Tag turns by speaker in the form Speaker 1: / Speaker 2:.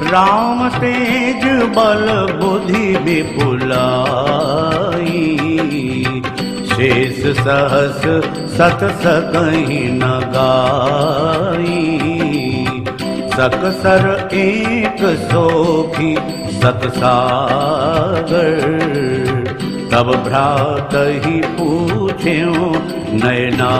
Speaker 1: राम तेज बल बुद्धि विपुलाई। शेष सहस सत सकहीं न गाई सकसर एक सोखी सतसागर तब भ्रात ही पूछ्यो नयना